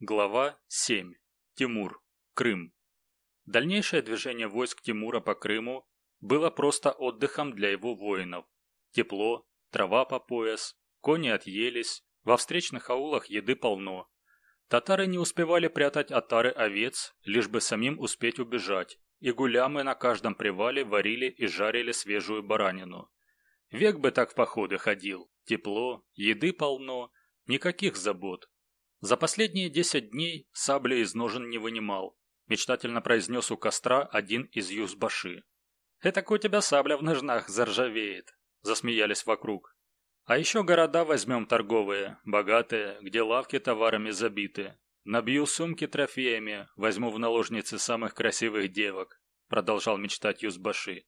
Глава 7. Тимур. Крым. Дальнейшее движение войск Тимура по Крыму было просто отдыхом для его воинов. Тепло, трава по пояс, кони отъелись, во встречных аулах еды полно. Татары не успевали прятать отары овец, лишь бы самим успеть убежать, и гулямы на каждом привале варили и жарили свежую баранину. Век бы так в походы ходил. Тепло, еды полно, никаких забот. За последние десять дней сабля из ножен не вынимал. Мечтательно произнес у костра один из юзбаши. «Это у тебя сабля в ножнах заржавеет», – засмеялись вокруг. «А еще города возьмем торговые, богатые, где лавки товарами забиты. Набью сумки трофеями, возьму в наложницы самых красивых девок», – продолжал мечтать юзбаши.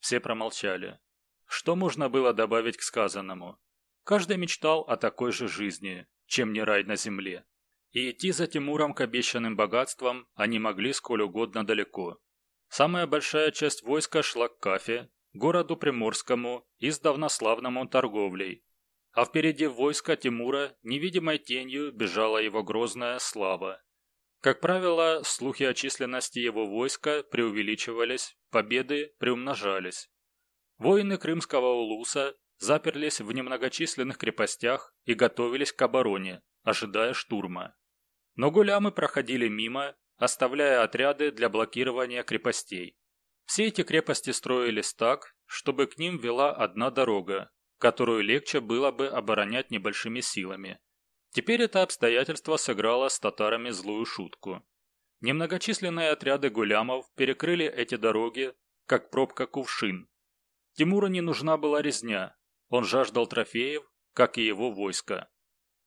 Все промолчали. Что можно было добавить к сказанному? Каждый мечтал о такой же жизни, чем не рай на земле. И идти за Тимуром к обещанным богатствам они могли сколь угодно далеко. Самая большая часть войска шла к Кафе, городу Приморскому, издавна славному торговлей. А впереди войска Тимура невидимой тенью бежала его грозная слава. Как правило, слухи о численности его войска преувеличивались, победы приумножались. Воины крымского улуса заперлись в немногочисленных крепостях и готовились к обороне, ожидая штурма. Но гулямы проходили мимо, оставляя отряды для блокирования крепостей. Все эти крепости строились так, чтобы к ним вела одна дорога, которую легче было бы оборонять небольшими силами. Теперь это обстоятельство сыграло с татарами злую шутку. Немногочисленные отряды гулямов перекрыли эти дороги, как пробка кувшин. Тимуру не нужна была резня, он жаждал трофеев, как и его войско.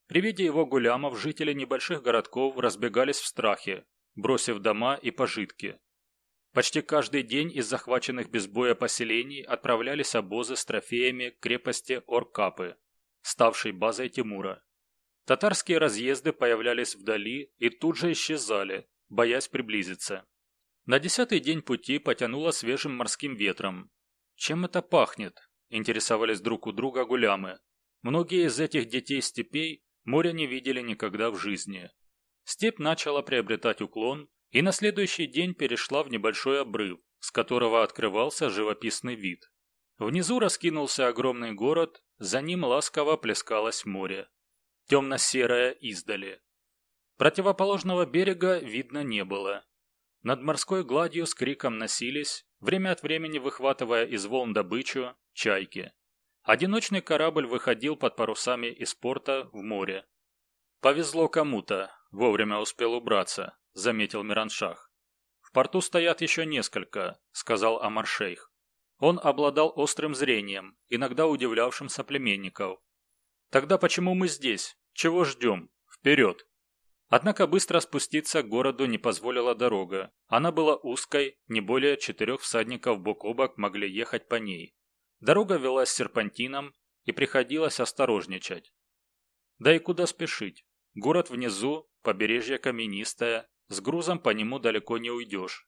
При виде его гулямов жители небольших городков разбегались в страхе, бросив дома и пожитки. Почти каждый день из захваченных без боя поселений отправлялись обозы с трофеями к крепости Оркапы, ставшей базой Тимура. Татарские разъезды появлялись вдали и тут же исчезали, боясь приблизиться. На десятый день пути потянуло свежим морским ветром. Чем это пахнет? Интересовались друг у друга гулямы. Многие из этих детей степей моря не видели никогда в жизни. Степь начала приобретать уклон и на следующий день перешла в небольшой обрыв, с которого открывался живописный вид. Внизу раскинулся огромный город, за ним ласково плескалось море. Темно-серое издали. Противоположного берега видно не было. Над морской гладью с криком носились, время от времени выхватывая из волн добычу, чайки. Одиночный корабль выходил под парусами из порта в море. «Повезло кому-то, вовремя успел убраться», — заметил Мираншах. «В порту стоят еще несколько», — сказал Амаршейх. Он обладал острым зрением, иногда удивлявшим соплеменников. «Тогда почему мы здесь? Чего ждем? Вперед!» Однако быстро спуститься к городу не позволила дорога. Она была узкой, не более четырех всадников бок о бок могли ехать по ней. Дорога велась серпантином, и приходилось осторожничать. Да и куда спешить? Город внизу, побережье каменистое, с грузом по нему далеко не уйдешь.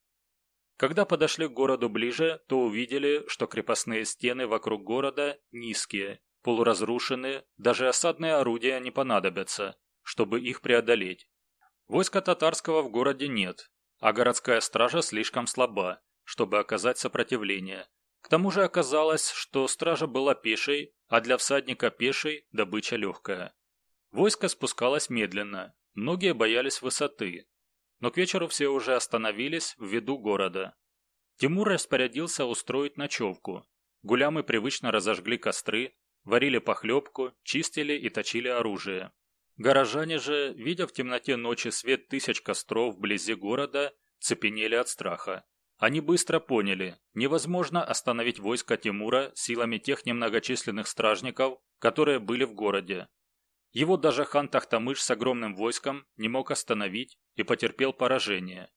Когда подошли к городу ближе, то увидели, что крепостные стены вокруг города низкие, полуразрушенные, даже осадные орудия не понадобятся, чтобы их преодолеть. Войска татарского в городе нет, а городская стража слишком слаба, чтобы оказать сопротивление, к тому же оказалось, что стража была пешей, а для всадника пешей добыча легкая. Войско спускалось медленно, многие боялись высоты, но к вечеру все уже остановились в виду города. Тимур распорядился устроить ночевку. Гулямы привычно разожгли костры, варили похлебку, чистили и точили оружие. Горожане же, видя в темноте ночи свет тысяч костров вблизи города, цепенели от страха. Они быстро поняли, невозможно остановить войско Тимура силами тех немногочисленных стражников, которые были в городе. Его даже хан Тахтамыш с огромным войском не мог остановить и потерпел поражение.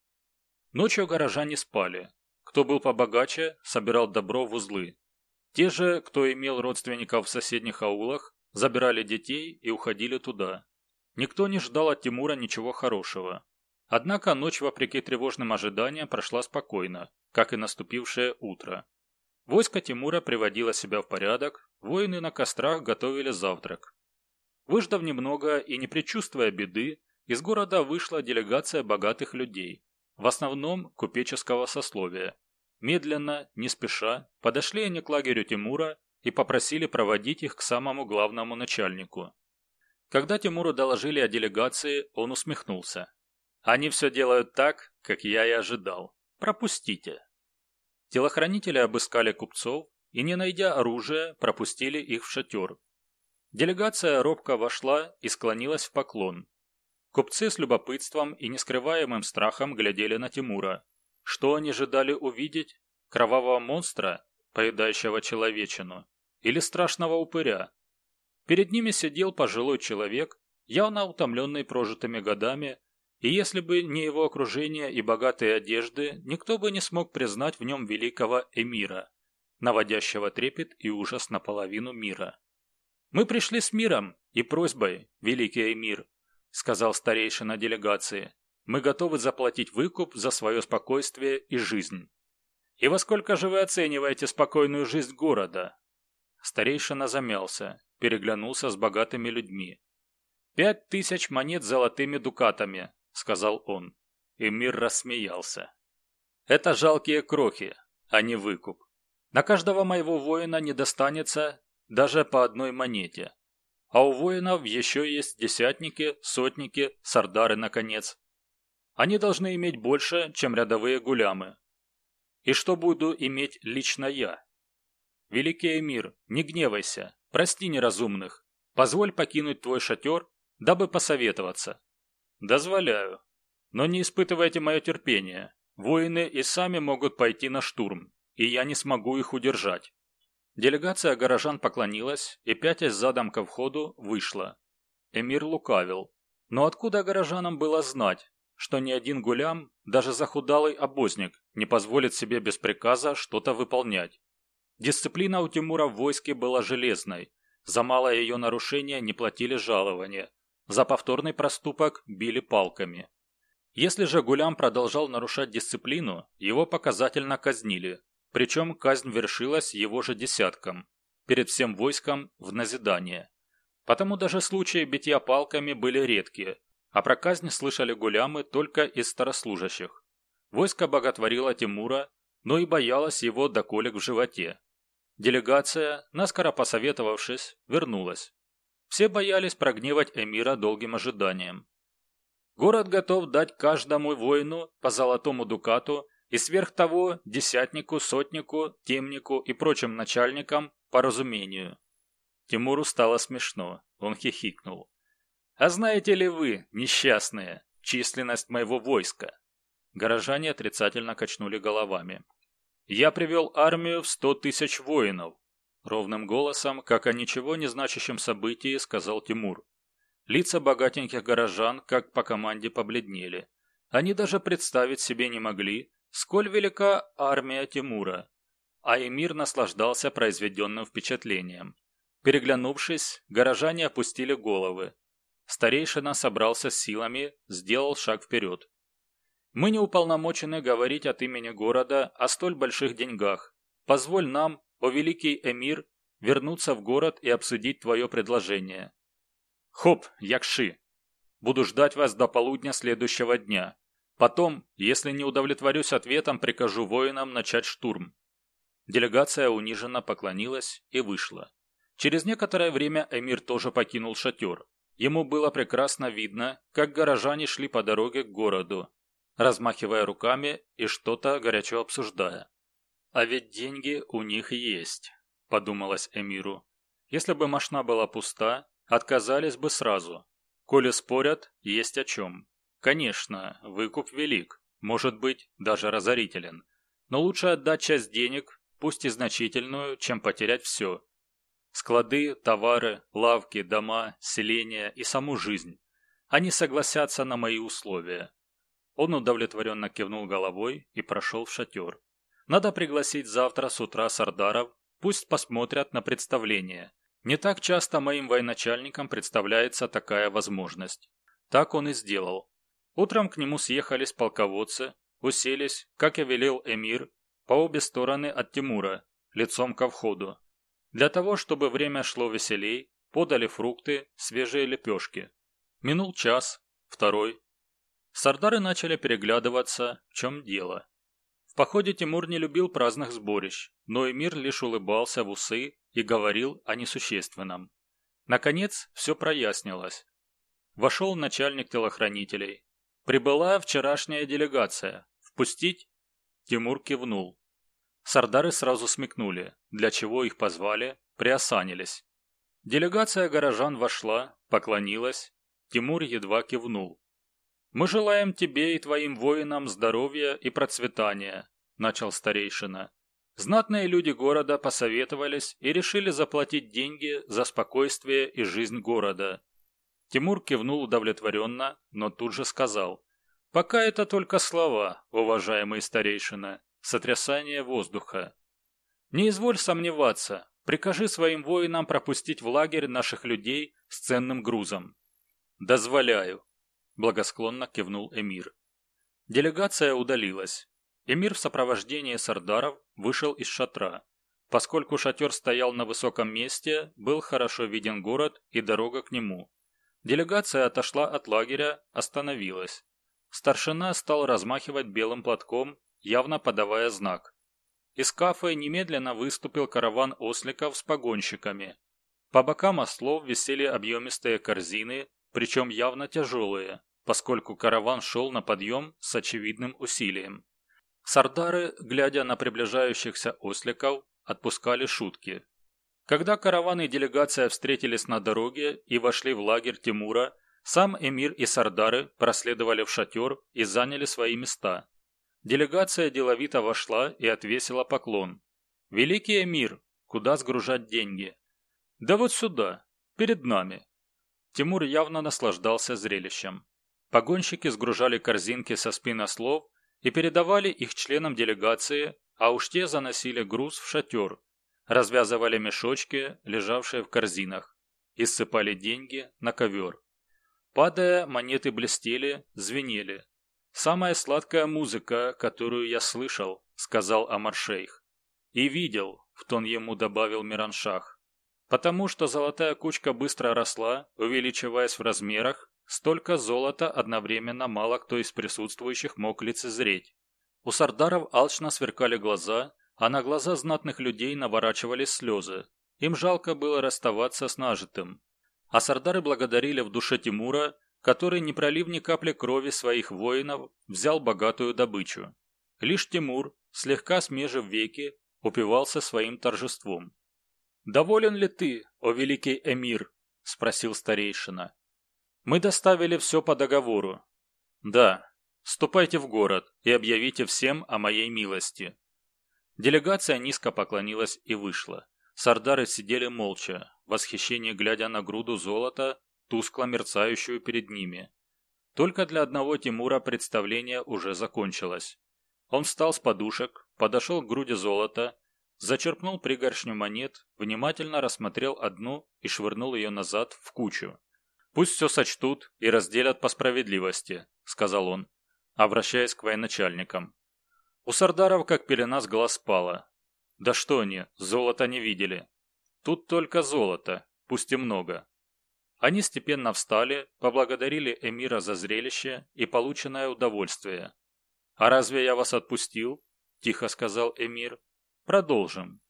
Ночью горожане спали. Кто был побогаче, собирал добро в узлы. Те же, кто имел родственников в соседних аулах, забирали детей и уходили туда. Никто не ждал от Тимура ничего хорошего. Однако ночь, вопреки тревожным ожиданиям, прошла спокойно, как и наступившее утро. Войско Тимура приводило себя в порядок, воины на кострах готовили завтрак. Выждав немного и не предчувствуя беды, из города вышла делегация богатых людей, в основном купеческого сословия. Медленно, не спеша, подошли они к лагерю Тимура и попросили проводить их к самому главному начальнику. Когда Тимуру доложили о делегации, он усмехнулся. «Они все делают так, как я и ожидал. Пропустите». Телохранители обыскали купцов и, не найдя оружия, пропустили их в шатер. Делегация робко вошла и склонилась в поклон. Купцы с любопытством и нескрываемым страхом глядели на Тимура. Что они ожидали увидеть? Кровавого монстра, поедающего человечину, или страшного упыря? Перед ними сидел пожилой человек, явно утомленный прожитыми годами, и если бы не его окружение и богатые одежды, никто бы не смог признать в нем великого эмира, наводящего трепет и ужас наполовину мира. «Мы пришли с миром и просьбой, великий эмир», сказал старейшина делегации. «Мы готовы заплатить выкуп за свое спокойствие и жизнь». «И во сколько же вы оцениваете спокойную жизнь города?» Старейшина замялся, переглянулся с богатыми людьми. «Пять тысяч монет золотыми дукатами», — сказал он. Эмир рассмеялся. «Это жалкие крохи, а не выкуп. На каждого моего воина не достанется даже по одной монете. А у воинов еще есть десятники, сотники, сардары, наконец. Они должны иметь больше, чем рядовые гулямы. И что буду иметь лично я? Великий Эмир, не гневайся, прости неразумных. Позволь покинуть твой шатер, дабы посоветоваться. Дозволяю. Но не испытывайте мое терпение. Воины и сами могут пойти на штурм, и я не смогу их удержать. Делегация горожан поклонилась и, пятясь задом ко входу, вышла. Эмир лукавил. Но откуда горожанам было знать, что ни один гулям, даже захудалый обозник, не позволит себе без приказа что-то выполнять? Дисциплина у Тимура в войске была железной. За малое ее нарушение не платили жалования. За повторный проступок били палками. Если же Гулям продолжал нарушать дисциплину, его показательно казнили, причем казнь вершилась его же десятком, перед всем войском в назидание. Потому даже случаи битья палками были редкие, а про казнь слышали гулямы только из старослужащих. Войско боготворило Тимура, но и боялось его до колик в животе. Делегация, наскоро посоветовавшись, вернулась. Все боялись прогневать эмира долгим ожиданием. Город готов дать каждому воину по золотому дукату и сверх того десятнику, сотнику, темнику и прочим начальникам по разумению. Тимуру стало смешно, он хихикнул. «А знаете ли вы, несчастные, численность моего войска?» Горожане отрицательно качнули головами. «Я привел армию в сто тысяч воинов», — ровным голосом, как о ничего не значащем событии, сказал Тимур. Лица богатеньких горожан, как по команде, побледнели. Они даже представить себе не могли, сколь велика армия Тимура, а эмир наслаждался произведенным впечатлением. Переглянувшись, горожане опустили головы. Старейшина собрался с силами, сделал шаг вперед. «Мы не уполномочены говорить от имени города о столь больших деньгах. Позволь нам, о великий эмир, вернуться в город и обсудить твое предложение». «Хоп, Якши! Буду ждать вас до полудня следующего дня. Потом, если не удовлетворюсь ответом, прикажу воинам начать штурм. Делегация униженно поклонилась и вышла. Через некоторое время эмир тоже покинул шатер. Ему было прекрасно видно, как горожане шли по дороге к городу, размахивая руками и что-то горячо обсуждая. «А ведь деньги у них есть», – подумалось эмиру. «Если бы машина была пуста, отказались бы сразу. Коли спорят, есть о чем. Конечно, выкуп велик, может быть, даже разорителен. Но лучше отдать часть денег, пусть и значительную, чем потерять все. Склады, товары, лавки, дома, селения и саму жизнь. Они согласятся на мои условия. Он удовлетворенно кивнул головой и прошел в шатер. Надо пригласить завтра с утра сардаров, пусть посмотрят на представление. Не так часто моим военачальникам представляется такая возможность. Так он и сделал. Утром к нему съехались полководцы, уселись, как и велел эмир, по обе стороны от Тимура, лицом ко входу. Для того, чтобы время шло веселей, подали фрукты, свежие лепешки. Минул час, Второй. Сардары начали переглядываться, в чем дело. В походе Тимур не любил праздных сборищ, но Эмир лишь улыбался в усы и говорил о несущественном. Наконец, все прояснилось. Вошел начальник телохранителей. Прибыла вчерашняя делегация. Впустить? Тимур кивнул. Сардары сразу смекнули, для чего их позвали, приосанились. Делегация горожан вошла, поклонилась. Тимур едва кивнул. «Мы желаем тебе и твоим воинам здоровья и процветания», – начал старейшина. Знатные люди города посоветовались и решили заплатить деньги за спокойствие и жизнь города. Тимур кивнул удовлетворенно, но тут же сказал. «Пока это только слова, уважаемый старейшина, сотрясание воздуха. Не изволь сомневаться, прикажи своим воинам пропустить в лагерь наших людей с ценным грузом». «Дозволяю», – благосклонно кивнул эмир. Делегация удалилась. Эмир в сопровождении сардаров вышел из шатра. Поскольку шатер стоял на высоком месте, был хорошо виден город и дорога к нему. Делегация отошла от лагеря, остановилась. Старшина стал размахивать белым платком, явно подавая знак. Из кафе немедленно выступил караван осликов с погонщиками. По бокам ослов висели объемистые корзины, причем явно тяжелые, поскольку караван шел на подъем с очевидным усилием. Сардары, глядя на приближающихся осликов, отпускали шутки. Когда караван и делегация встретились на дороге и вошли в лагерь Тимура, сам эмир и сардары проследовали в шатер и заняли свои места. Делегация деловито вошла и отвесила поклон. «Великий эмир, куда сгружать деньги?» «Да вот сюда, перед нами». Тимур явно наслаждался зрелищем. Погонщики сгружали корзинки со спин ослов и передавали их членам делегации, а уж те заносили груз в шатер, развязывали мешочки, лежавшие в корзинах, и ссыпали деньги на ковер. Падая, монеты блестели, звенели. «Самая сладкая музыка, которую я слышал», — сказал Амар-шейх. «И видел», — в тон ему добавил Мираншах. Потому что золотая кучка быстро росла, увеличиваясь в размерах, Столько золота одновременно мало кто из присутствующих мог лицезреть. У сардаров алчно сверкали глаза, а на глаза знатных людей наворачивались слезы. Им жалко было расставаться с нажитым. А сардары благодарили в душе Тимура, который, не пролив ни капли крови своих воинов, взял богатую добычу. Лишь Тимур, слегка смежив веки, упивался своим торжеством. «Доволен ли ты, о великий эмир?» – спросил старейшина. Мы доставили все по договору. Да, ступайте в город и объявите всем о моей милости. Делегация низко поклонилась и вышла. Сардары сидели молча, в глядя на груду золота, тускло мерцающую перед ними. Только для одного Тимура представление уже закончилось. Он встал с подушек, подошел к груди золота, зачерпнул пригоршню монет, внимательно рассмотрел одну и швырнул ее назад в кучу. «Пусть все сочтут и разделят по справедливости», — сказал он, обращаясь к военачальникам. У сардаров как пелена с глаз спала. Да что они, золота не видели. Тут только золото, пусть и много. Они степенно встали, поблагодарили эмира за зрелище и полученное удовольствие. «А разве я вас отпустил?» – тихо сказал эмир. «Продолжим».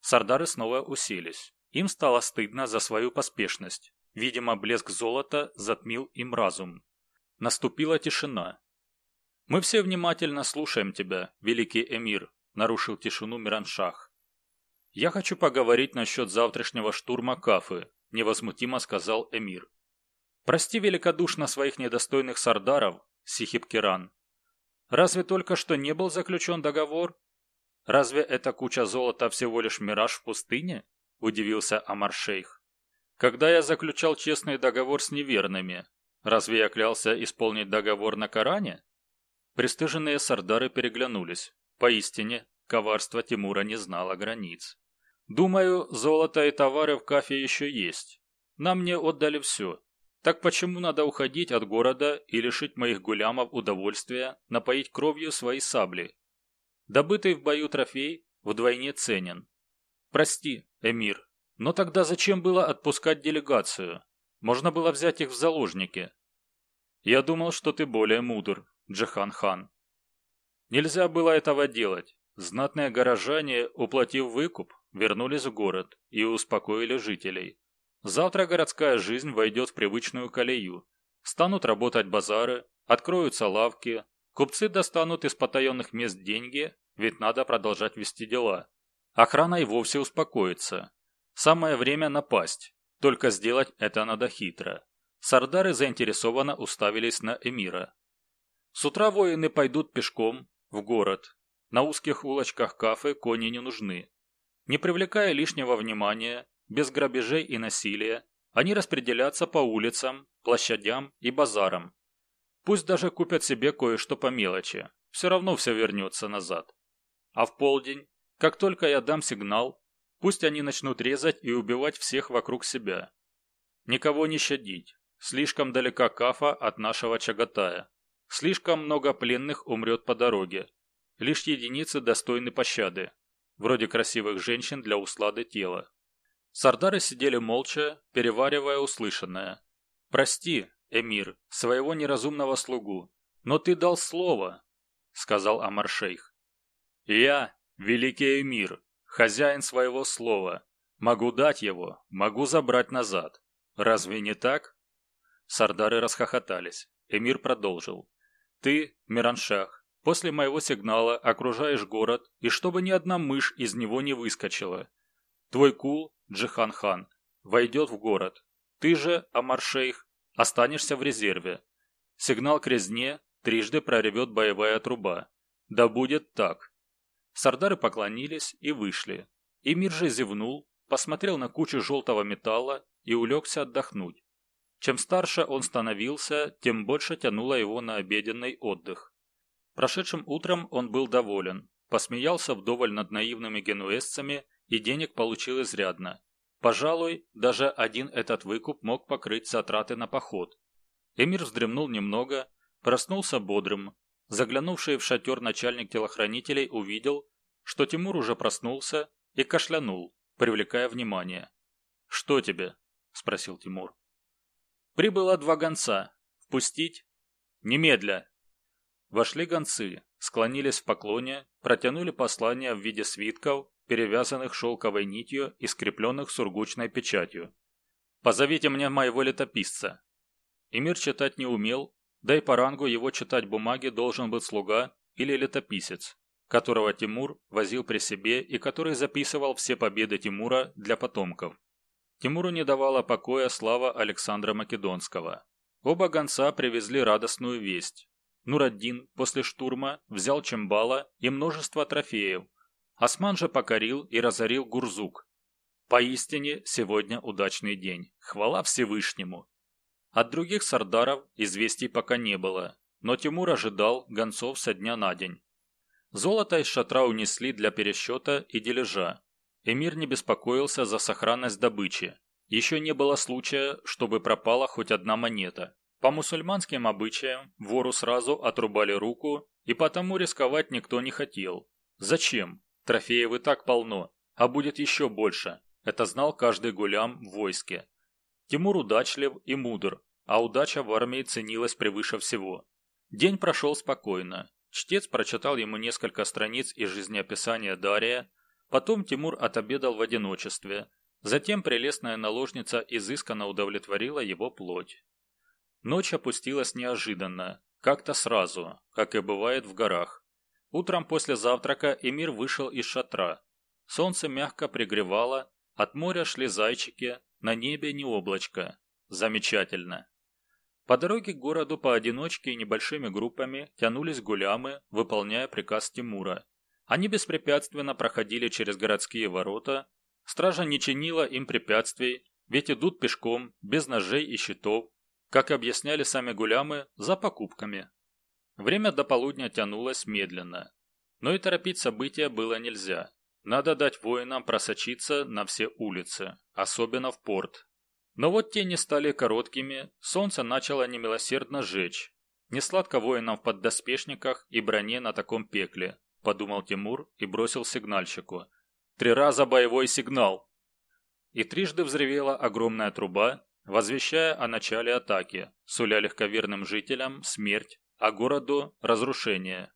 Сардары снова уселись. Им стало стыдно за свою поспешность. Видимо, блеск золота затмил им разум. Наступила тишина. «Мы все внимательно слушаем тебя, великий эмир», – нарушил тишину Мираншах. «Я хочу поговорить насчет завтрашнего штурма Кафы», – невозмутимо сказал эмир. «Прости великодушно своих недостойных сардаров, Сихипкиран. Разве только что не был заключен договор? Разве эта куча золота всего лишь мираж в пустыне?» – удивился Амар-шейх. Когда я заключал честный договор с неверными, разве я клялся исполнить договор на Коране? Престыженные сардары переглянулись. Поистине, коварство Тимура не знало границ. Думаю, золото и товары в кафе еще есть. Нам не отдали все. Так почему надо уходить от города и лишить моих гулямов удовольствия напоить кровью свои сабли? Добытый в бою трофей вдвойне ценен. Прости, эмир, но тогда зачем было отпускать делегацию? Можно было взять их в заложники. Я думал, что ты более мудр, Джихан хан. Нельзя было этого делать. Знатные горожане, уплатив выкуп, вернулись в город и успокоили жителей. Завтра городская жизнь войдет в привычную колею. Станут работать базары, откроются лавки, купцы достанут из потаенных мест деньги, ведь надо продолжать вести дела. Охрана и вовсе успокоится. Самое время напасть, только сделать это надо хитро. Сардары заинтересованно уставились на эмира. С утра воины пойдут пешком в город. На узких улочках кафе кони не нужны. Не привлекая лишнего внимания, без грабежей и насилия, они распределятся по улицам, площадям и базарам. Пусть даже купят себе кое-что по мелочи, все равно все вернется назад. А в полдень, как только я дам сигнал, пусть они начнут резать и убивать всех вокруг себя. Никого не щадить. Слишком далека Кафа от нашего Чагатая. Слишком много пленных умрет по дороге. Лишь единицы достойны пощады, вроде красивых женщин для услады тела. Сардары сидели молча, переваривая услышанное. «Прости, эмир, своего неразумного слугу, но ты дал слово», — сказал Амар-шейх. «Я, великий эмир, хозяин своего слова, могу дать его, могу забрать назад. Разве не так?» Сардары расхохотались. Эмир продолжил. «Ты, Мираншах, после моего сигнала окружаешь город, и чтобы ни одна мышь из него не выскочила. Твой кул, Джихан хан, войдет в город. Ты же, Амар-шейх, останешься в резерве. Сигнал к резне трижды проревет боевая труба. Да будет так. Сардары поклонились и вышли. Эмир же зевнул, посмотрел на кучу желтого металла и улегся отдохнуть. Чем старше он становился, тем больше тянуло его на обеденный отдых. Прошедшим утром он был доволен, посмеялся вдоволь над наивными генуэзцами и денег получил изрядно. Пожалуй, даже один этот выкуп мог покрыть затраты на поход. Эмир вздремнул немного, проснулся бодрым. Заглянувший в шатер начальник телохранителей увидел, что Тимур уже проснулся и кашлянул, привлекая внимание. «Что тебе?» – спросил Тимур. «Прибыло два гонца. Впустить?» «Немедля!» Вошли гонцы, склонились в поклоне, протянули послание в виде свитков перевязанных шелковой нитью и скрепленных сургучной печатью. «Позовите мне моего летописца». Эмир читать не умел, да и по рангу его читать бумаги должен быть слуга или летописец, которого Тимур возил при себе и который записывал все победы Тимура для потомков. Тимуру не давала покоя слава Александра Македонского. Оба гонца привезли радостную весть. Нураддин после штурма взял Чембала и множество трофеев, Осман же покорил и разорил Гурзук. Поистине, сегодня удачный день. Хвала Всевышнему. От других сардаров известий пока не было, но Тимур ожидал гонцов со дня на день. Золото из шатра унесли для пересчета и дележа. Эмир не беспокоился за сохранность добычи. Еще не было случая, чтобы пропала хоть одна монета. По мусульманским обычаям вору сразу отрубали руку, и потому рисковать никто не хотел. Зачем? Трофеев и так полно, а будет еще больше. Это знал каждый гулям в войске. Тимур удачлив и мудр, а удача в армии ценилась превыше всего. День прошел спокойно. Чтец прочитал ему несколько страниц из жизнеописания Дария, потом Тимур отобедал в одиночестве, затем прелестная наложница изысканно удовлетворила его плоть. Ночь опустилась неожиданно, как-то сразу, как и бывает в горах. Утром после завтрака Эмир вышел из шатра. Солнце мягко пригревало, от моря шли зайчики, на небе не облачко. Замечательно. По дороге к городу поодиночке и небольшими группами тянулись гулямы, выполняя приказ Тимура. Они беспрепятственно проходили через городские ворота. Стража не чинила им препятствий, ведь идут пешком, без ножей и щитов, как объясняли сами гулямы, за покупками. Время до полудня тянулось медленно. Но и торопить события было нельзя. Надо дать воинам просочиться на все улицы, особенно в порт. Но вот тени стали короткими, солнце начало немилосердно жечь. Несладко воинам в поддоспешниках и броне на таком пекле, подумал Тимур и бросил сигнальщику. Три раза боевой сигнал! И трижды взревела огромная труба, возвещая о начале атаки, суля легковерным жителям смерть, а городу – разрушение.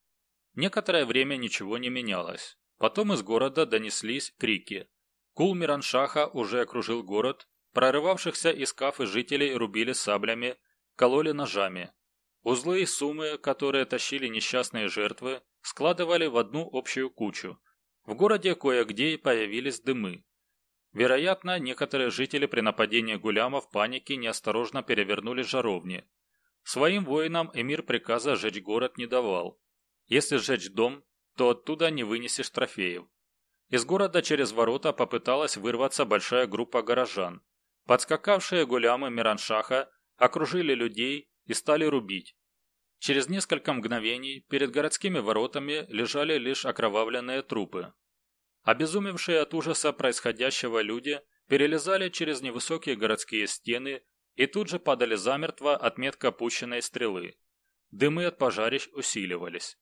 Некоторое время ничего не менялось. Потом из города донеслись крики. Кул Мираншаха уже окружил город, прорывавшихся из кафы жителей рубили саблями, кололи ножами. Узлы и суммы, которые тащили несчастные жертвы, складывали в одну общую кучу. В городе кое-где появились дымы. Вероятно, некоторые жители при нападении гуляма в панике неосторожно перевернули жаровни. Своим воинам эмир приказа сжечь город не давал. Если сжечь дом, то оттуда не вынесешь трофеев. Из города через ворота попыталась вырваться большая группа горожан. Подскакавшие гулямы Мираншаха окружили людей и стали рубить. Через несколько мгновений перед городскими воротами лежали лишь окровавленные трупы. Обезумевшие от ужаса происходящего люди перелезали через невысокие городские стены и тут же падали замертво от метко опущенной стрелы. Дымы от пожарищ усиливались.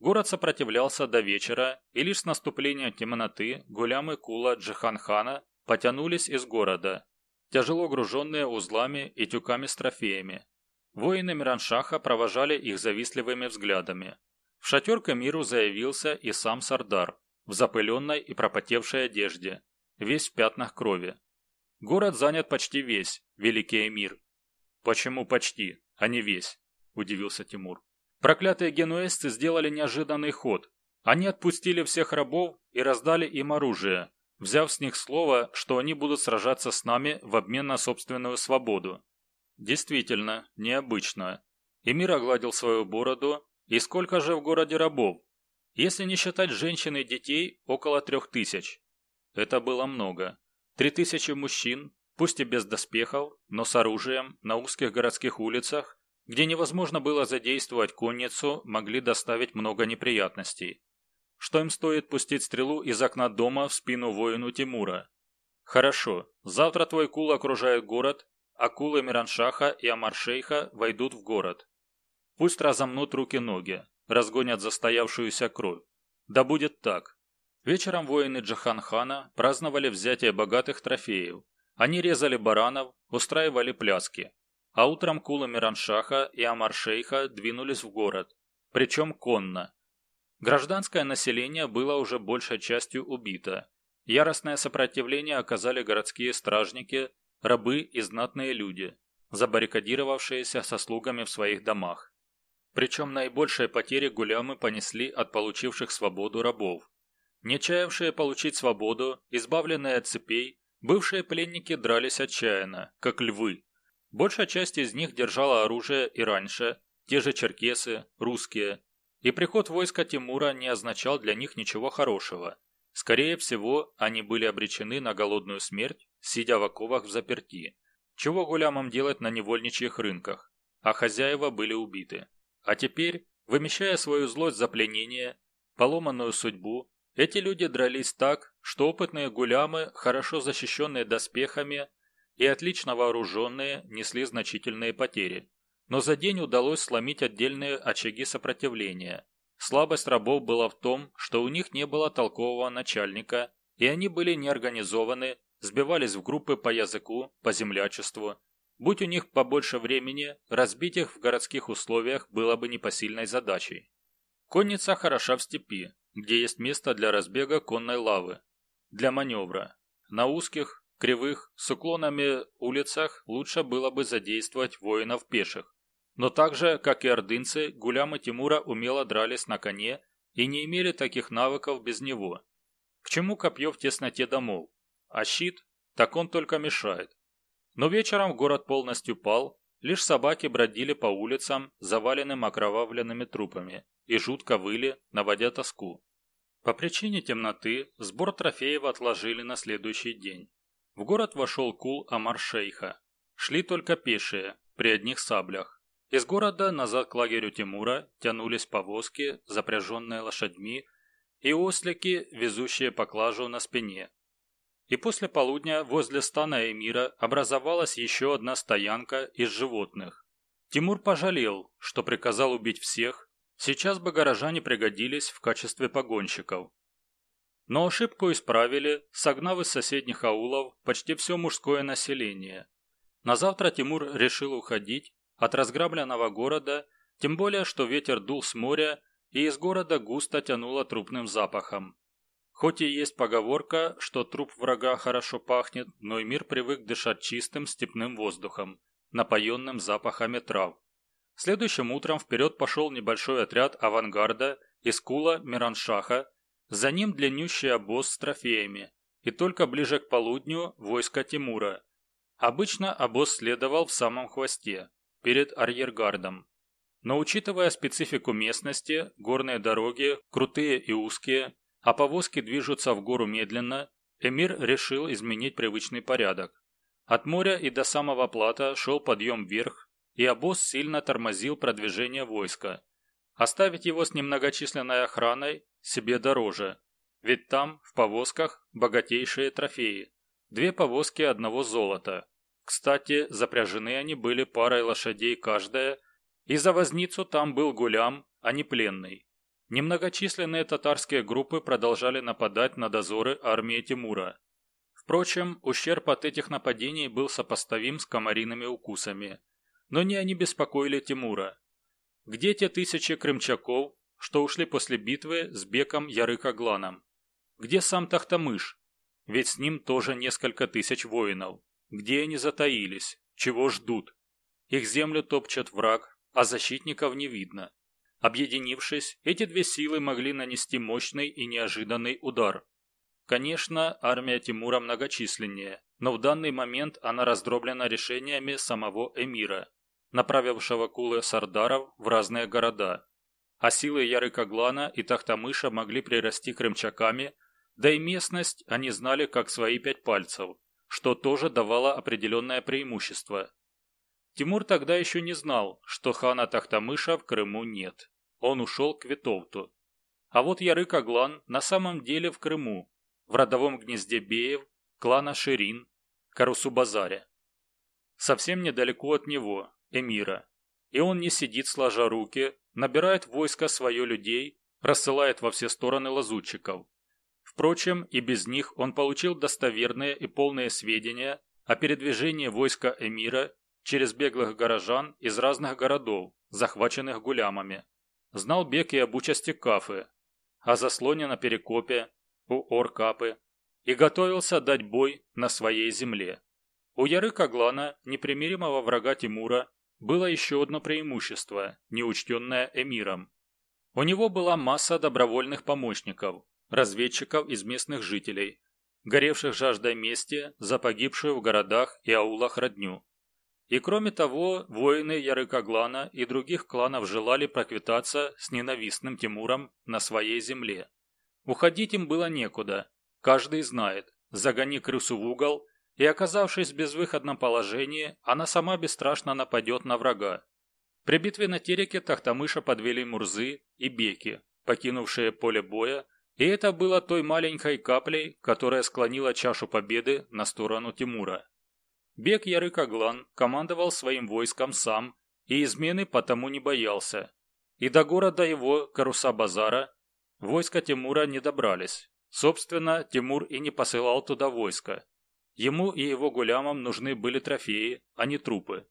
Город сопротивлялся до вечера, и лишь с наступлением темноты гулямы Кула Джиханхана потянулись из города, тяжело груженные узлами и тюками с трофеями. Воины Мираншаха провожали их завистливыми взглядами. В шатер к эмиру заявился и сам Сардар, в запыленной и пропотевшей одежде, весь в пятнах крови. Город занят почти весь, великий эмир. «Почему почти, а не весь?» – удивился Тимур. Проклятые генуэзцы сделали неожиданный ход. Они отпустили всех рабов и раздали им оружие, взяв с них слово, что они будут сражаться с нами в обмен на собственную свободу. Действительно, необычно. Эмир огладил свою бороду. И сколько же в городе рабов? Если не считать женщин и детей, около трех тысяч. Это было много. Три тысячи мужчин, пусть и без доспехов, но с оружием, на узких городских улицах, где невозможно было задействовать конницу, могли доставить много неприятностей. Что им стоит пустить стрелу из окна дома в спину воину Тимура? Хорошо, завтра твой кул окружает город, а кулы Мираншаха и Амаршейха войдут в город. Пусть разомнут руки-ноги, разгонят застоявшуюся кровь. Да будет так. Вечером воины Джахан-хана праздновали взятие богатых трофеев. Они резали баранов, устраивали пляски. А утром Кула Мираншаха и Амаршейха двинулись в город, причем конно. Гражданское население было уже большей частью убито. Яростное сопротивление оказали городские стражники, рабы и знатные люди, забаррикадировавшиеся со слугами в своих домах. Причем наибольшие потери гулямы понесли от получивших свободу рабов. Не чаявшие получить свободу, избавленные от цепей, бывшие пленники дрались отчаянно, как львы, Большая часть из них держала оружие и раньше, те же черкесы, русские, и приход войска Тимура не означал для них ничего хорошего. Скорее всего, они были обречены на голодную смерть, сидя в оковах в заперти. Чего гулямам делать на невольничьих рынках? А хозяева были убиты. А теперь, вымещая свою злость за пленение, поломанную судьбу, эти люди дрались так, что опытные гулямы, хорошо защищенные доспехами, и отлично вооруженные несли значительные потери. Но за день удалось сломить отдельные очаги сопротивления. Слабость рабов была в том, что у них не было толкового начальника, и они были неорганизованы, сбивались в группы по языку, по землячеству. Будь у них побольше времени, разбить их в городских условиях было бы непосильной задачей. Конница хороша в степи, где есть место для разбега конной лавы, для маневра. На узких, кривых, с уклонами улицах лучше было бы задействовать воинов пеших. Но так же, как и ордынцы, гулямы Тимура умело дрались на коне и не имели таких навыков без него. К чему копье в тесноте домов? А щит? Так он только мешает. Но вечером город полностью пал, лишь собаки бродили по улицам, заваленным окровавленными трупами, и жутко выли, наводя тоску. По причине темноты сбор трофеев отложили на следующий день. В город вошел кул Амар-шейха. Шли только пешие, при одних саблях. Из города назад к лагерю Тимура тянулись повозки, запряженные лошадьми, и ослики, везущие поклажу на спине. И после полудня возле стана эмира образовалась еще одна стоянка из животных. Тимур пожалел, что приказал убить всех, сейчас бы горожане пригодились в качестве погонщиков. Но ошибку исправили, согнав из соседних аулов почти все мужское население. На завтра Тимур решил уходить от разграбленного города, тем более, что ветер дул с моря и из города густо тянуло трупным запахом. Хоть и есть поговорка, что труп врага хорошо пахнет, но Эмир привык дышать чистым степным воздухом, напоенным запахами трав. Следующим утром вперед пошел небольшой отряд авангарда из Кула Мираншаха, за ним длиннющий обоз с трофеями, и только ближе к полудню войско Тимура. Обычно обоз следовал в самом хвосте, перед арьергардом. Но учитывая специфику местности, горные дороги, крутые и узкие, а повозки движутся в гору медленно, Эмир решил изменить привычный порядок. От моря и до самого плата шел подъем вверх, и обоз сильно тормозил продвижение войска. Оставить его с немногочисленной охраной себе дороже, ведь там, в повозках, богатейшие трофеи. Две повозки одного золота. Кстати, запряжены они были парой лошадей каждая, и за возницу там был гулям, а не пленный. Немногочисленные татарские группы продолжали нападать на дозоры армии Тимура. Впрочем, ущерб от этих нападений был сопоставим с комариными укусами. Но не они беспокоили Тимура. Где те тысячи крымчаков, что ушли после битвы с Беком Ярыкогланом? Где сам Тахтамыш? Ведь с ним тоже несколько тысяч воинов. Где они затаились? Чего ждут? Их землю топчет враг, а защитников не видно. Объединившись, эти две силы могли нанести мощный и неожиданный удар. Конечно, армия Тимура многочисленнее, но в данный момент она раздроблена решениями самого эмира, направившего кулы сардаров в разные города. А силы Ярыкоглана и Тахтамыша могли прирасти крымчаками, да и местность они знали как свои пять пальцев, что тоже давало определенное преимущество. Тимур тогда еще не знал, что хана Тахтамыша в Крыму нет. Он ушел к Витовту. А вот Ярык-Аглан на самом деле в Крыму, в родовом гнезде Беев, клана Ширин, Карусу-Базаре. Совсем недалеко от него, эмира. И он не сидит сложа руки, набирает войско свое людей, рассылает во все стороны лазутчиков. Впрочем, и без них он получил достоверные и полные сведения о передвижении войска эмира через беглых горожан из разных городов, захваченных гулямами. Знал бег и об участи Кафы, о заслоне на Перекопе, у Оркапы и готовился дать бой на своей земле. У Ярыка-Глана, непримиримого врага Тимура, было еще одно преимущество, неучтенное эмиром. У него была масса добровольных помощников, разведчиков из местных жителей, горевших жаждой мести за погибшую в городах и аулах родню. И кроме того, воины Ярыка-Глана и других кланов желали проквитаться с ненавистным Тимуром на своей земле. Уходить им было некуда. Каждый знает, загони крысу в угол, и оказавшись в безвыходном положении, она сама бесстрашно нападет на врага. При битве на Тереке Тахтамыша подвели Мурзы и Беки, покинувшие поле боя, и это было той маленькой каплей, которая склонила чашу победы на сторону Тимура. Бек Ярык-Аглан командовал своим войском сам и измены потому не боялся. И до города его, Каруса-Базара, Войска Тимура не добрались. Собственно, Тимур и не посылал туда войска. Ему и его гулямам нужны были трофеи, а не трупы.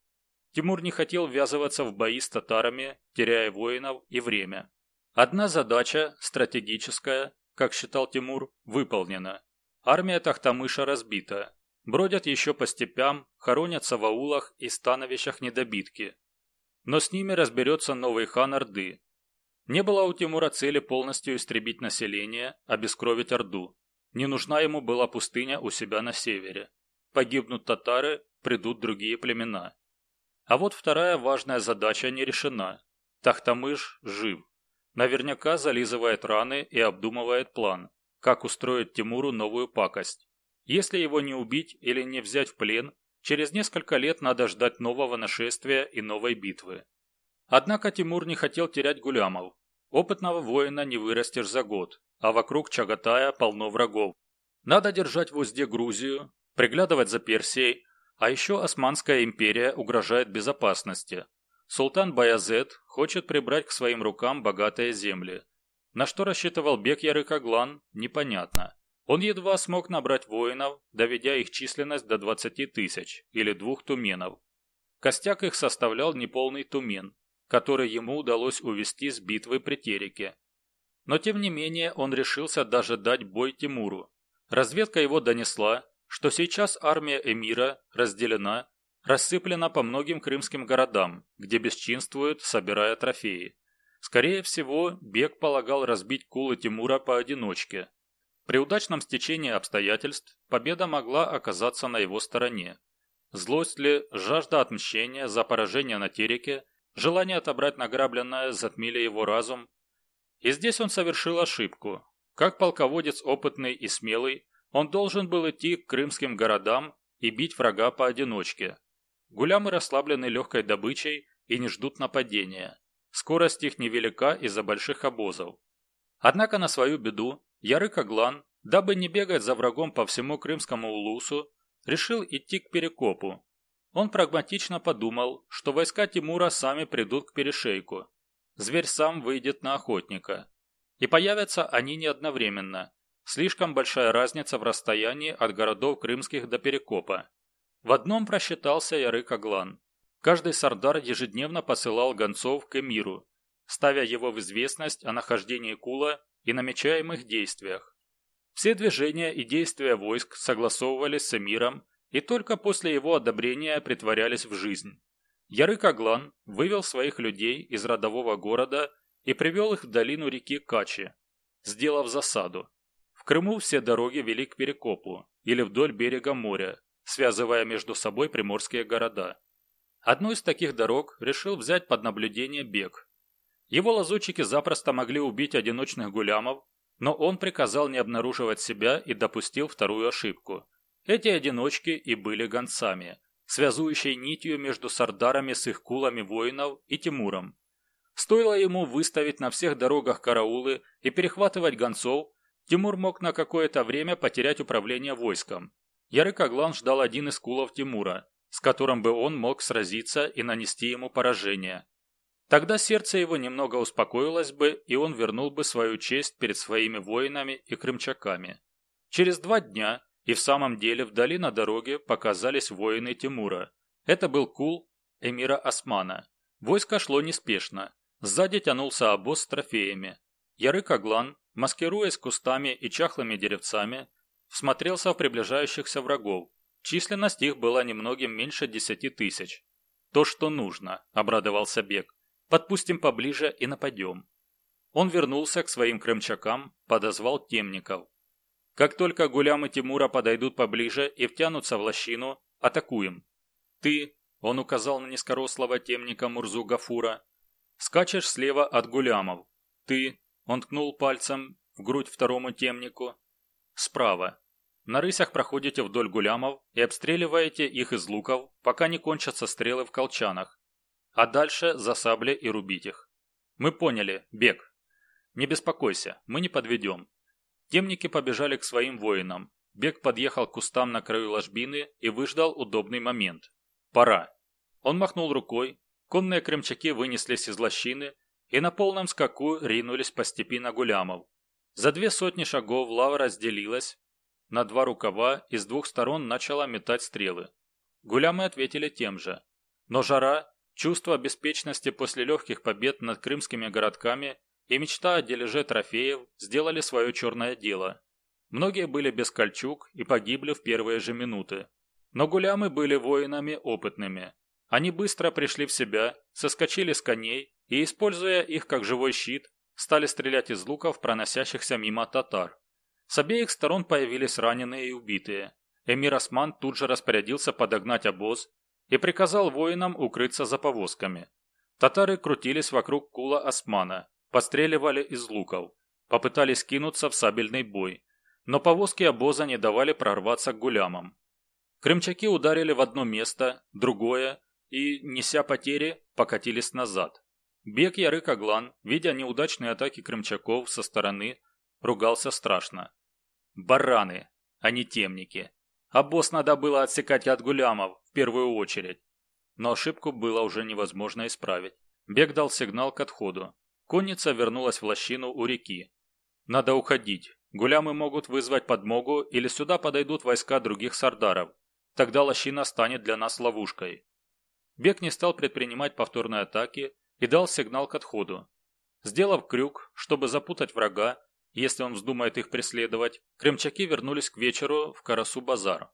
Тимур не хотел ввязываться в бои с татарами, теряя воинов и время. Одна задача, стратегическая, как считал Тимур, выполнена. Армия Тахтамыша разбита. Бродят еще по степям, хоронятся в аулах и становищах недобитки. Но с ними разберется новый хан Орды, не было у Тимура цели полностью истребить население, обескровить Орду. Не нужна ему была пустыня у себя на севере. Погибнут татары, придут другие племена. А вот вторая важная задача не решена. Тахтамыш жив. Наверняка зализывает раны и обдумывает план, как устроить Тимуру новую пакость. Если его не убить или не взять в плен, через несколько лет надо ждать нового нашествия и новой битвы. Однако Тимур не хотел терять гулямов. Опытного воина не вырастешь за год, а вокруг Чагатая полно врагов. Надо держать в узде Грузию, приглядывать за Персией, а еще Османская империя угрожает безопасности. Султан Баязет хочет прибрать к своим рукам богатые земли. На что рассчитывал Бек Ярыкаглан, непонятно. Он едва смог набрать воинов, доведя их численность до 20 тысяч или двух туменов. Костяк их составлял неполный тумен, который ему удалось увести с битвы при Тереке. Но тем не менее он решился даже дать бой Тимуру. Разведка его донесла, что сейчас армия эмира разделена, рассыплена по многим крымским городам, где бесчинствуют, собирая трофеи. Скорее всего, Бег полагал разбить кулы Тимура поодиночке. При удачном стечении обстоятельств победа могла оказаться на его стороне. Злость ли, жажда отмщения за поражение на Тереке, желание отобрать награбленное затмили его разум. И здесь он совершил ошибку. Как полководец опытный и смелый, он должен был идти к крымским городам и бить врага поодиночке. Гулямы расслаблены легкой добычей и не ждут нападения. Скорость их невелика из-за больших обозов. Однако на свою беду Ярык Аглан, дабы не бегать за врагом по всему Крымскому улусу, решил идти к Перекопу. Он прагматично подумал, что войска Тимура сами придут к перешейку. Зверь сам выйдет на охотника. И появятся они не одновременно. Слишком большая разница в расстоянии от городов крымских до Перекопа. В одном просчитался Ярык Аглан. Каждый сардар ежедневно посылал гонцов к эмиру, ставя его в известность о нахождении Кула и намечаемых действиях. Все движения и действия войск согласовывались с эмиром и только после его одобрения притворялись в жизнь. Ярык Аглан вывел своих людей из родового города и привел их в долину реки Качи, сделав засаду. В Крыму все дороги вели к Перекопу или вдоль берега моря, связывая между собой приморские города. Одну из таких дорог решил взять под наблюдение бег. Его лазутчики запросто могли убить одиночных гулямов, но он приказал не обнаруживать себя и допустил вторую ошибку. Эти одиночки и были гонцами, связующей нитью между сардарами с их кулами воинов и Тимуром. Стоило ему выставить на всех дорогах караулы и перехватывать гонцов, Тимур мог на какое-то время потерять управление войском. Ярык Аглан ждал один из кулов Тимура, с которым бы он мог сразиться и нанести ему поражение. Тогда сердце его немного успокоилось бы, и он вернул бы свою честь перед своими воинами и крымчаками. Через два дня и в самом деле вдали на дороге показались воины Тимура. Это был кул эмира Османа. Войско шло неспешно. Сзади тянулся обоз с трофеями. Ярык Аглан, маскируясь кустами и чахлыми деревцами, всмотрелся в приближающихся врагов, Численность их была немногим меньше десяти тысяч. «То, что нужно», – обрадовался Бег. «Подпустим поближе и нападем». Он вернулся к своим крымчакам, подозвал темников. «Как только Гулям Тимура подойдут поближе и втянутся в лощину, атакуем. Ты, – он указал на низкорослого темника Мурзу Гафура, – скачешь слева от Гулямов. Ты, – он ткнул пальцем в грудь второму темнику, – справа. На рысях проходите вдоль гулямов и обстреливаете их из луков, пока не кончатся стрелы в колчанах. А дальше за сабли и рубить их. Мы поняли, бег. Не беспокойся, мы не подведем. Темники побежали к своим воинам. Бег подъехал к кустам на краю ложбины и выждал удобный момент. Пора. Он махнул рукой, конные крымчаки вынеслись из лощины и на полном скаку ринулись по степи на гулямов. За две сотни шагов лава разделилась, на два рукава и с двух сторон начала метать стрелы. Гулямы ответили тем же. Но жара, чувство беспечности после легких побед над крымскими городками и мечта о дележе трофеев сделали свое черное дело. Многие были без кольчуг и погибли в первые же минуты. Но гулямы были воинами опытными. Они быстро пришли в себя, соскочили с коней и, используя их как живой щит, стали стрелять из луков, проносящихся мимо татар. С обеих сторон появились раненые и убитые. Эмир Осман тут же распорядился подогнать обоз и приказал воинам укрыться за повозками. Татары крутились вокруг кула Османа, постреливали из луков, попытались кинуться в сабельный бой, но повозки обоза не давали прорваться к гулямам. Крымчаки ударили в одно место, другое и, неся потери, покатились назад. Бег Ярык Аглан, видя неудачные атаки крымчаков со стороны, ругался страшно. Бараны, а не темники. А надо было отсекать от гулямов, в первую очередь. Но ошибку было уже невозможно исправить. Бег дал сигнал к отходу. Конница вернулась в лощину у реки. «Надо уходить», Гулямы могут вызвать подмогу или сюда подойдут войска других сардаров. Тогда лощина станет для нас ловушкой. Бег не стал предпринимать повторной атаки и дал сигнал к отходу. Сделав крюк, чтобы запутать врага, если он вздумает их преследовать, крымчаки вернулись к вечеру в Карасу-базар.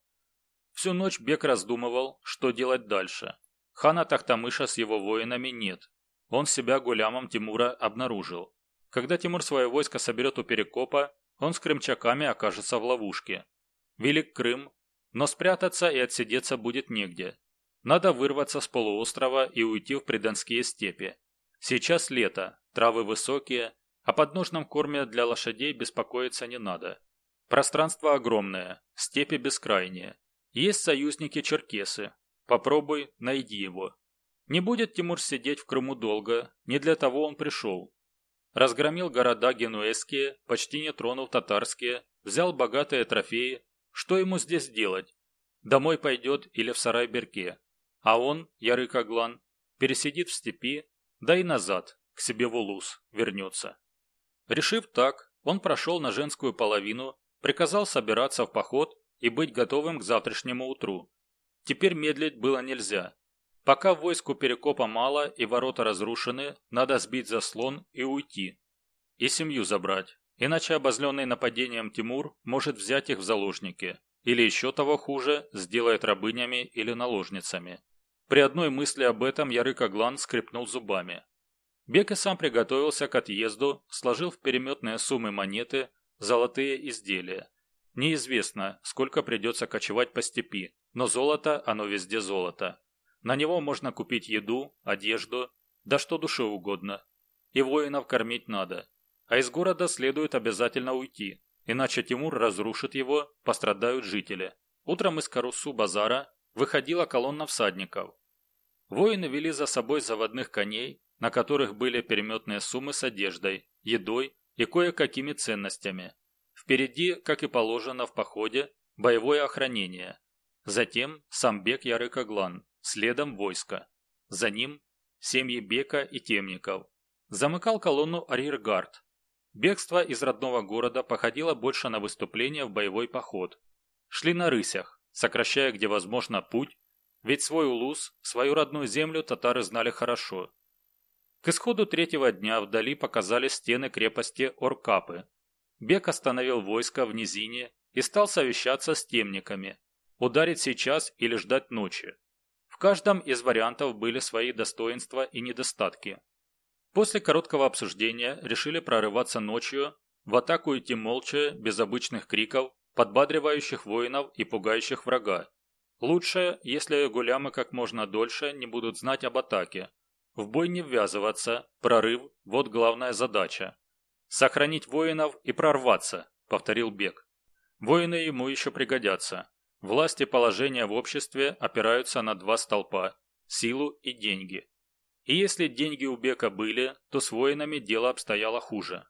Всю ночь Бек раздумывал, что делать дальше. Хана Тахтамыша с его воинами нет. Он себя гулямом Тимура обнаружил. Когда Тимур свое войско соберет у Перекопа, он с крымчаками окажется в ловушке. Велик Крым, но спрятаться и отсидеться будет негде. Надо вырваться с полуострова и уйти в придонские степи. Сейчас лето, травы высокие, о подножном корме для лошадей беспокоиться не надо. Пространство огромное, степи бескрайние. Есть союзники-черкесы. Попробуй, найди его. Не будет Тимур сидеть в Крыму долго, не для того он пришел. Разгромил города генуэзские, почти не тронул татарские, взял богатые трофеи. Что ему здесь делать? Домой пойдет или в сарай-берке. А он, Ярык Аглан, пересидит в степи, да и назад, к себе в Улус, вернется. Решив так, он прошел на женскую половину, приказал собираться в поход и быть готовым к завтрашнему утру. Теперь медлить было нельзя. Пока войску Перекопа мало и ворота разрушены, надо сбить заслон и уйти. И семью забрать, иначе обозленный нападением Тимур может взять их в заложники. Или еще того хуже, сделает рабынями или наложницами. При одной мысли об этом Ярык Аглан скрипнул зубами. Бек и сам приготовился к отъезду, сложил в переметные суммы монеты, золотые изделия. Неизвестно, сколько придется кочевать по степи, но золото, оно везде золото. На него можно купить еду, одежду, да что душе угодно. И воинов кормить надо. А из города следует обязательно уйти, иначе Тимур разрушит его, пострадают жители. Утром из Карусу базара выходила колонна всадников. Воины вели за собой заводных коней, на которых были переметные суммы с одеждой, едой и кое-какими ценностями. Впереди, как и положено в походе, боевое охранение. Затем сам Бек Ярыкоглан, следом войско. За ним семьи Бека и Темников. Замыкал колонну арьергард. Бегство из родного города походило больше на выступление в боевой поход. Шли на рысях, сокращая где возможно путь, ведь свой улус, свою родную землю татары знали хорошо. К исходу третьего дня вдали показались стены крепости Оркапы. Бек остановил войско в низине и стал совещаться с темниками. Ударить сейчас или ждать ночи. В каждом из вариантов были свои достоинства и недостатки. После короткого обсуждения решили прорываться ночью, в атаку идти молча, без обычных криков, подбадривающих воинов и пугающих врага. Лучше, если гулямы как можно дольше не будут знать об атаке, в бой не ввязываться, прорыв – вот главная задача. Сохранить воинов и прорваться, повторил Бек. Воины ему еще пригодятся. Власть и положение в обществе опираются на два столпа – силу и деньги. И если деньги у Бека были, то с воинами дело обстояло хуже.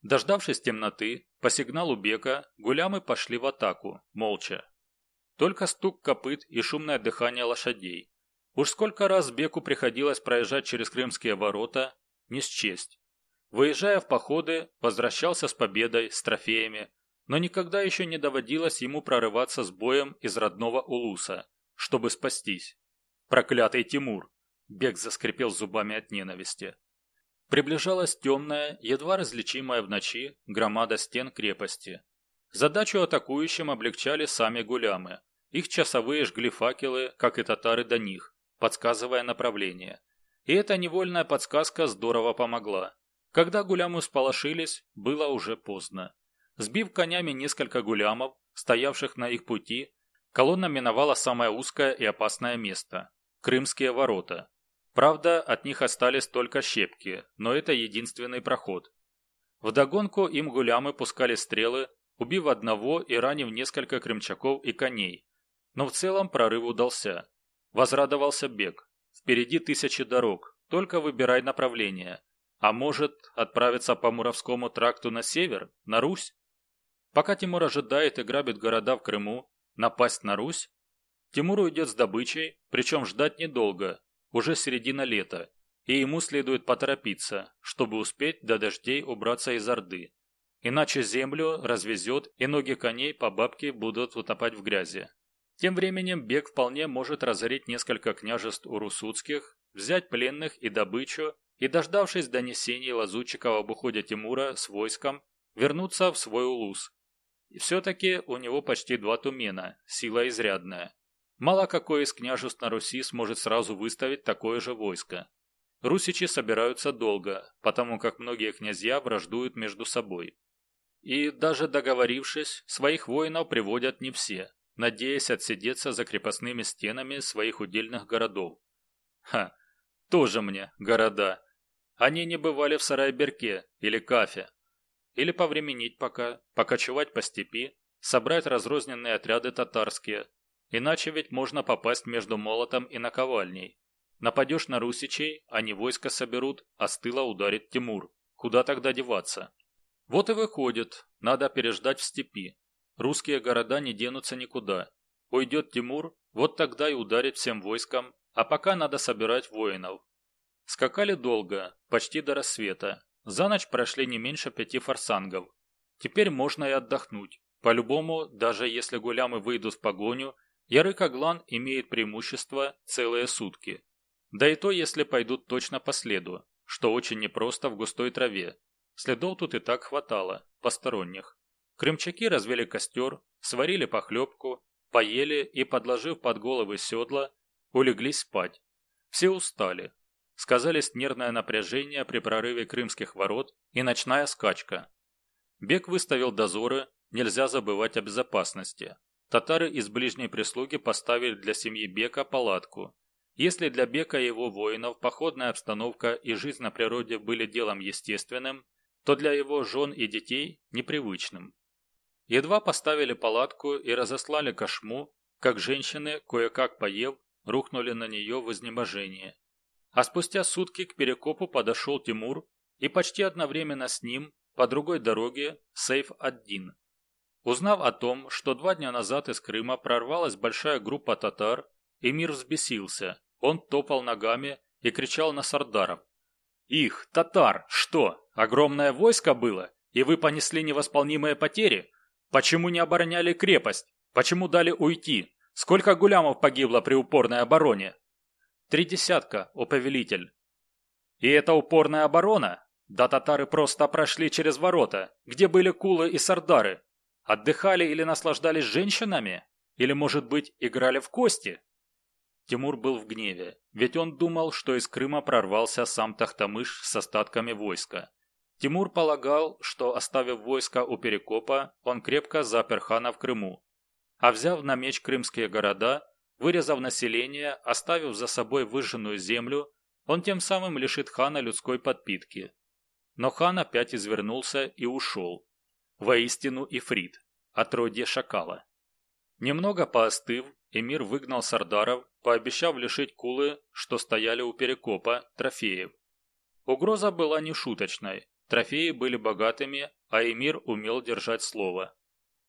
Дождавшись темноты, по сигналу Бека гулямы пошли в атаку, молча. Только стук копыт и шумное дыхание лошадей. Уж сколько раз Беку приходилось проезжать через крымские ворота, не счесть. Выезжая в походы, возвращался с победой, с трофеями, но никогда еще не доводилось ему прорываться с боем из родного Улуса, чтобы спастись. Проклятый Тимур! Бег заскрипел зубами от ненависти. Приближалась темная, едва различимая в ночи, громада стен крепости. Задачу атакующим облегчали сами гулямы. Их часовые жгли факелы, как и татары до них, подсказывая направление. И эта невольная подсказка здорово помогла. Когда гулямы сполошились, было уже поздно. Сбив конями несколько гулямов, стоявших на их пути, колонна миновала самое узкое и опасное место – Крымские ворота. Правда, от них остались только щепки, но это единственный проход. Вдогонку им гулямы пускали стрелы, убив одного и ранив несколько крымчаков и коней. Но в целом прорыв удался. Возрадовался бег. Впереди тысячи дорог, только выбирай направление. А может, отправиться по Муровскому тракту на север, на Русь? Пока Тимур ожидает и грабит города в Крыму, напасть на Русь? Тимур уйдет с добычей, причем ждать недолго, уже середина лета, и ему следует поторопиться, чтобы успеть до дождей убраться из Орды. иначе землю развезет и ноги коней по бабке будут утопать в грязи. Тем временем Бег вполне может разорить несколько княжеств у Русудских, взять пленных и добычу и, дождавшись донесений лазутчиков об уходе Тимура с войском, вернуться в свой улус. И все-таки у него почти два тумена, сила изрядная. Мало какое из княжеств на Руси сможет сразу выставить такое же войско. Русичи собираются долго, потому как многие князья враждуют между собой. И даже договорившись, своих воинов приводят не все, надеясь отсидеться за крепостными стенами своих удельных городов. Ха, тоже мне города. Они не бывали в Сарайберке или Кафе. Или повременить пока, покочевать по степи, собрать разрозненные отряды татарские. Иначе ведь можно попасть между молотом и наковальней. Нападешь на русичей, они войско соберут, а с тыла ударит Тимур. Куда тогда деваться? Вот и выходит, надо переждать в степи. Русские города не денутся никуда. Уйдет Тимур, вот тогда и ударит всем войском, а пока надо собирать воинов. Скакали долго, почти до рассвета. За ночь прошли не меньше пяти форсангов. Теперь можно и отдохнуть. По-любому, даже если гулямы выйдут в погоню, Ярык Аглан имеет преимущество целые сутки. Да и то, если пойдут точно по следу, что очень непросто в густой траве. Следов тут и так хватало, посторонних. Крымчаки развели костер, сварили похлебку, поели и, подложив под головы седла, улеглись спать. Все устали. Сказались нервное напряжение при прорыве крымских ворот и ночная скачка. Бег выставил дозоры, нельзя забывать о безопасности. Татары из ближней прислуги поставили для семьи Бека палатку, если для Бека и его воинов походная обстановка и жизнь на природе были делом естественным, то для его жен и детей – непривычным. Едва поставили палатку и разослали кошму, как женщины, кое-как поев, рухнули на нее в изнеможении. А спустя сутки к перекопу подошел Тимур и почти одновременно с ним, по другой дороге, Сейф-ад-Дин. Узнав о том, что два дня назад из Крыма прорвалась большая группа татар, Эмир взбесился он топал ногами и кричал на сардаров. «Их, татар, что, огромное войско было, и вы понесли невосполнимые потери? Почему не обороняли крепость? Почему дали уйти? Сколько гулямов погибло при упорной обороне?» «Три десятка, о повелитель». «И это упорная оборона? Да татары просто прошли через ворота, где были кулы и сардары. Отдыхали или наслаждались женщинами? Или, может быть, играли в кости?» Тимур был в гневе, ведь он думал, что из Крыма прорвался сам Тахтамыш с остатками войска. Тимур полагал, что, оставив войско у Перекопа, он крепко запер хана в Крыму. А взяв на меч крымские города, вырезав население, оставив за собой выжженную землю, он тем самым лишит хана людской подпитки. Но хан опять извернулся и ушел. Воистину Ифрит, отродье шакала. Немного поостыв, Эмир выгнал сардаров, пообещав лишить кулы, что стояли у перекопа, трофеев. Угроза была нешуточной, трофеи были богатыми, а Эмир умел держать слово.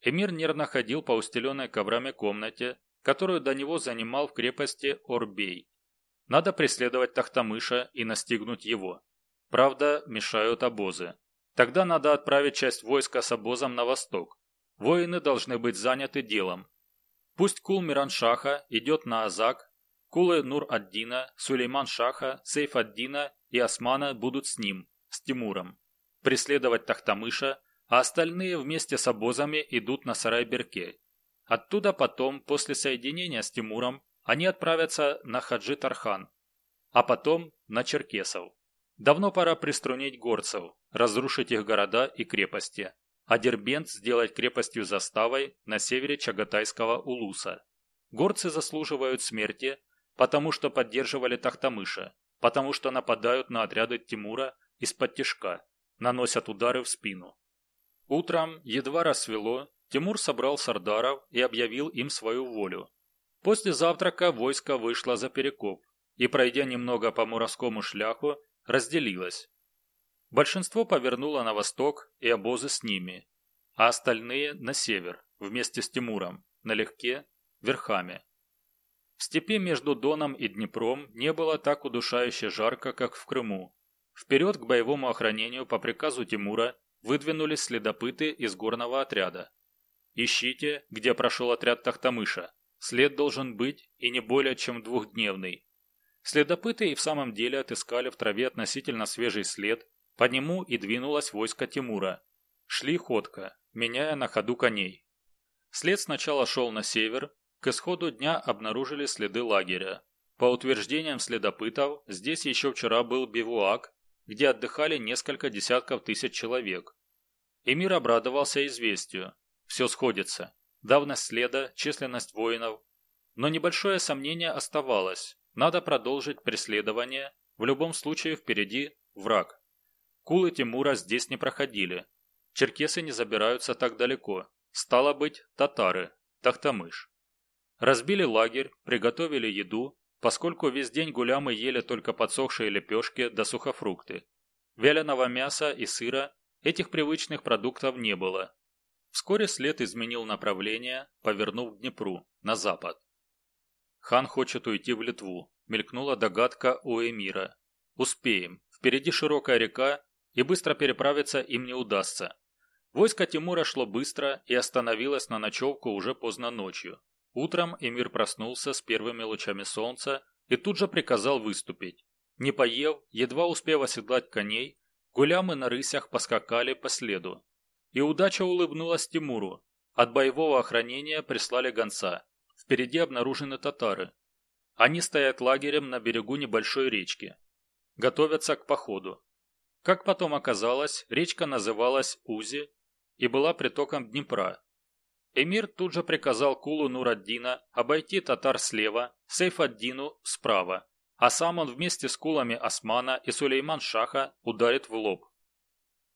Эмир нервно ходил по устеленной коврами комнате, которую до него занимал в крепости Орбей. Надо преследовать Тахтамыша и настигнуть его. Правда, мешают обозы. Тогда надо отправить часть войска с обозом на восток. Воины должны быть заняты делом, Пусть кул Мираншаха идет на Азак, кулы Нур-ад-Дина, Сулейман-Шаха, Сейф-ад-Дина и Османа будут с ним, с Тимуром. Преследовать Тахтамыша, а остальные вместе с обозами идут на Сарайберке. Оттуда потом, после соединения с Тимуром, они отправятся на Хаджи-Тархан, а потом на Черкесов. Давно пора приструнить горцев, разрушить их города и крепости, а Дербент сделать крепостью заставой на севере Чагатайского Улуса. Горцы заслуживают смерти, потому что поддерживали Тахтамыша, потому что нападают на отряды Тимура из-под тяжка, наносят удары в спину. Утром, едва рассвело, Тимур собрал сардаров и объявил им свою волю. После завтрака войско вышло за Перекоп и, пройдя немного по Муровскому шляху, разделилось. Большинство повернуло на восток и обозы с ними, а остальные на север, вместе с Тимуром, налегке, верхами. В степи между Доном и Днепром не было так удушающе жарко, как в Крыму. Вперед к боевому охранению по приказу Тимура выдвинулись следопыты из горного отряда. Ищите, где прошел отряд Тахтамыша. След должен быть и не более чем двухдневный. Следопыты и в самом деле отыскали в траве относительно свежий след, по нему и двинулось войско Тимура. Шли ходко, меняя на ходу коней. След сначала шел на север, к исходу дня обнаружили следы лагеря. По утверждениям следопытов, здесь еще вчера был бивуак, где отдыхали несколько десятков тысяч человек. Эмир обрадовался известию. Все сходится. Давность следа, численность воинов. Но небольшое сомнение оставалось. Надо продолжить преследование. В любом случае впереди враг. Кулы Тимура здесь не проходили. Черкесы не забираются так далеко. Стало быть, татары, Тахтамыш. Разбили лагерь, приготовили еду, поскольку весь день гулямы ели только подсохшие лепешки да сухофрукты. Вяленого мяса и сыра этих привычных продуктов не было. Вскоре след изменил направление, повернув к Днепру, на запад. Хан хочет уйти в Литву, мелькнула догадка у эмира. Успеем, впереди широкая река, и быстро переправиться им не удастся. Войско Тимура шло быстро и остановилось на ночевку уже поздно ночью. Утром эмир проснулся с первыми лучами солнца и тут же приказал выступить. Не поев, едва успев оседлать коней, гулямы на рысях поскакали по следу. И удача улыбнулась Тимуру. От боевого охранения прислали гонца. Впереди обнаружены татары. Они стоят лагерем на берегу небольшой речки. Готовятся к походу. Как потом оказалось, речка называлась Узи и была притоком Днепра. Эмир тут же приказал Кулу Нураддина обойти татар слева, Сейфаддину справа, а сам он вместе с Кулами Османа и Сулейман-Шаха ударит в лоб.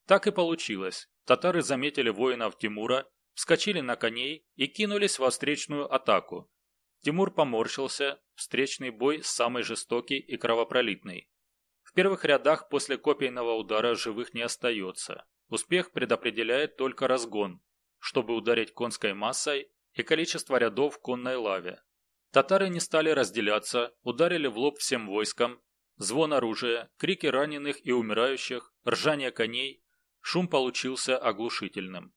Так и получилось. Татары заметили воинов Тимура, вскочили на коней и кинулись во встречную атаку. Тимур поморщился, встречный бой самый жестокий и кровопролитный. В первых рядах после копейного удара живых не остается. Успех предопределяет только разгон, чтобы ударить конской массой и количество рядов в конной лаве. Татары не стали разделяться, ударили в лоб всем войскам. Звон оружия, крики раненых и умирающих, ржание коней. Шум получился оглушительным.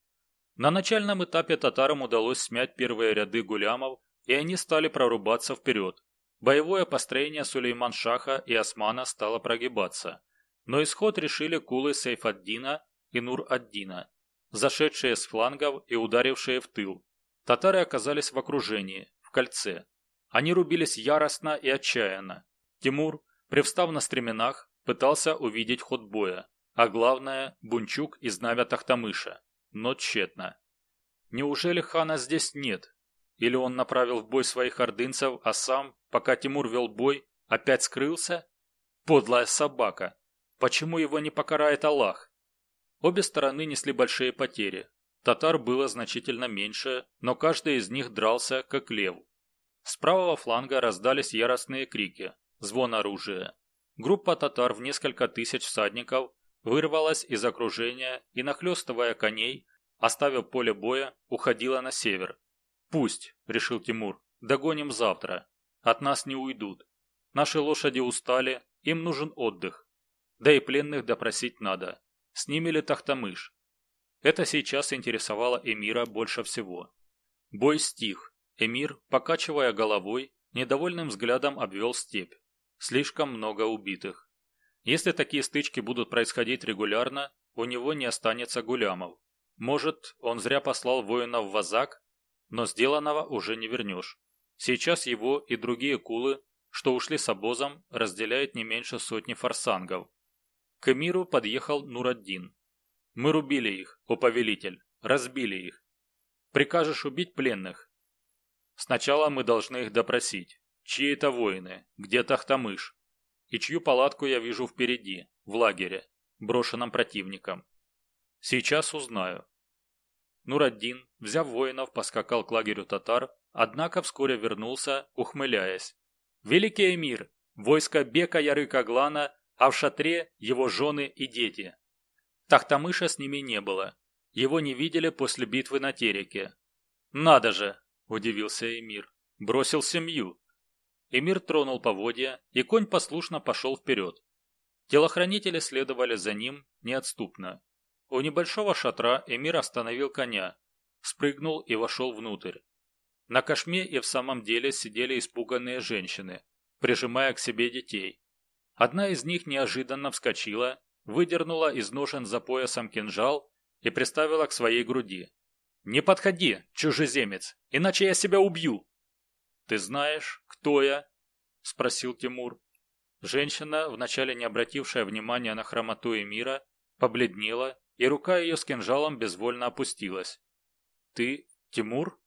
На начальном этапе татарам удалось смять первые ряды гулямов, и они стали прорубаться вперед. Боевое построение Сулейман-Шаха и Османа стало прогибаться. Но исход решили кулы Сейфаддина и Нур-ад-Дина, зашедшие с флангов и ударившие в тыл. Татары оказались в окружении, в кольце. Они рубились яростно и отчаянно. Тимур, привстав на стременах, пытался увидеть ход боя, а главное – Бунчук из Навя Тахтамыша, но тщетно. Неужели хана здесь нет? Или он направил в бой своих ордынцев, а сам, пока Тимур вел бой, опять скрылся? Подлая собака! Почему его не покарает Аллах? Обе стороны несли большие потери. Татар было значительно меньше, но каждый из них дрался, как лев. С правого фланга раздались яростные крики, звон оружия. Группа татар в несколько тысяч всадников вырвалась из окружения и, нахлестывая коней, оставив поле боя, уходила на север, «Пусть», – решил Тимур, – «догоним завтра. От нас не уйдут. Наши лошади устали, им нужен отдых. Да и пленных допросить надо. С ними ли Тахтамыш?» Это сейчас интересовало Эмира больше всего. Бой стих. Эмир, покачивая головой, недовольным взглядом обвел степь. Слишком много убитых. Если такие стычки будут происходить регулярно, у него не останется гулямов. Может, он зря послал воинов в Азак но сделанного уже не вернешь. Сейчас его и другие кулы, что ушли с обозом, разделяет не меньше сотни форсангов. К эмиру подъехал Нураддин. «Мы рубили их, о повелитель, разбили их. Прикажешь убить пленных?» «Сначала мы должны их допросить. Чьи это воины? Где Тахтамыш? И чью палатку я вижу впереди, в лагере, брошенном противником? Сейчас узнаю. Нураддин, взяв воинов, поскакал к лагерю татар, однако вскоре вернулся, ухмыляясь. «Великий эмир! Войско Бека Ярыка-Глана, а в шатре его жены и дети!» Тахтамыша с ними не было. Его не видели после битвы на Тереке. «Надо же!» – удивился эмир. «Бросил семью!» Эмир тронул поводья, и конь послушно пошел вперед. Телохранители следовали за ним неотступно. У небольшого шатра эмир остановил коня, спрыгнул и вошел внутрь. На кошме и в самом деле сидели испуганные женщины, прижимая к себе детей. Одна из них неожиданно вскочила, выдернула из ножен за поясом кинжал и приставила к своей груди. «Не подходи, чужеземец, иначе я себя убью!» «Ты знаешь, кто я?» – спросил Тимур. Женщина, вначале не обратившая внимания на хромоту Эмира, побледнела, и рука ее с кинжалом безвольно опустилась. «Ты Тимур?»